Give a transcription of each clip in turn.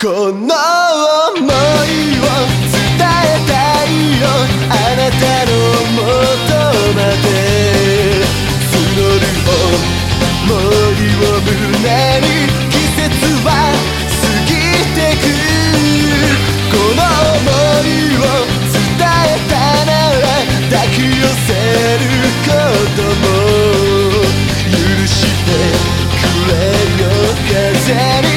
この想いを伝えたいよ。あなたの Yeah.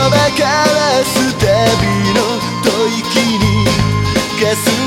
空からステビの吐息にガス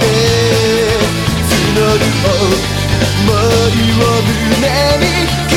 て募る想いを胸に